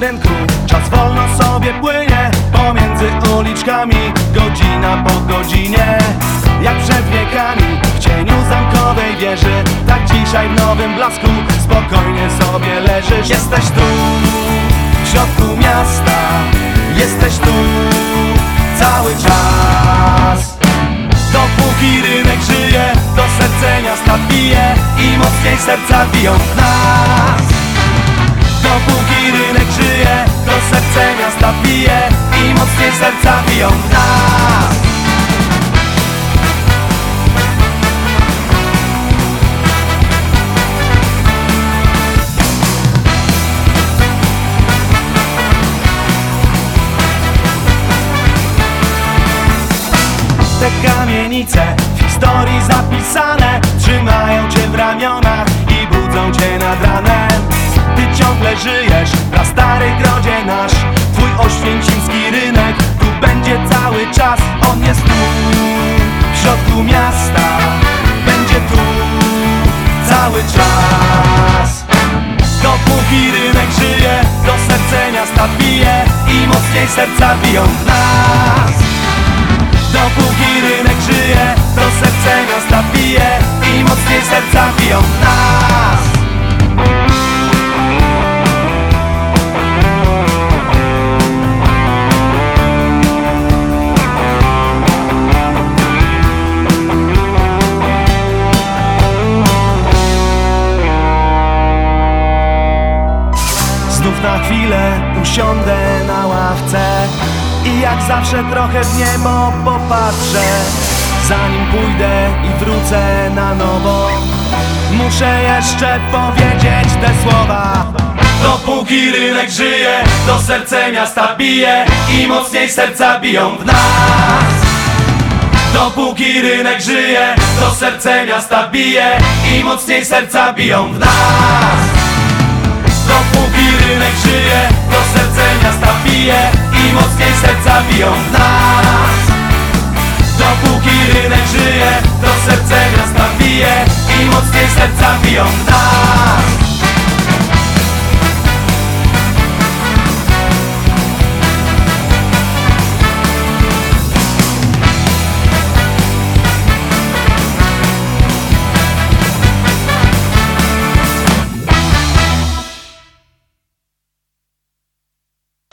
rynku. Czas wolno sobie płynie Pomiędzy uliczkami Godzina po godzinie. Jak przed wiekami W cieniu zamkowej wieży. Tak dzisiaj w nowym blasku Spokojnie sobie leżysz. Jesteś tu W środku miasta. Jesteś tu Cały czas. Dopóki rynek żyje To serce miasta bije I mocniej serca biją w nas miasta bije I mocniej serca biją nas. Te kamienice w historii zapisane Dopóki rynek żyje, to serce miasta bije I mocniej serca biją w nas Znów na chwilę usiądę na ławce I jak zawsze trochę w niebo popatrzę. Zanim pójdę i wrócę na nowo Muszę jeszcze powiedzieć te słowa. Dopóki rynek żyje, to serce miasta bije I mocniej serca biją w nas. Dopóki rynek żyje, to serce miasta bije I mocniej serca biją w nas Rynek żyje, to serce miasta bije I mocniej serca biją w nas. Dopóki rynek żyje, to serce miasta bije I mocniej serca biją w nas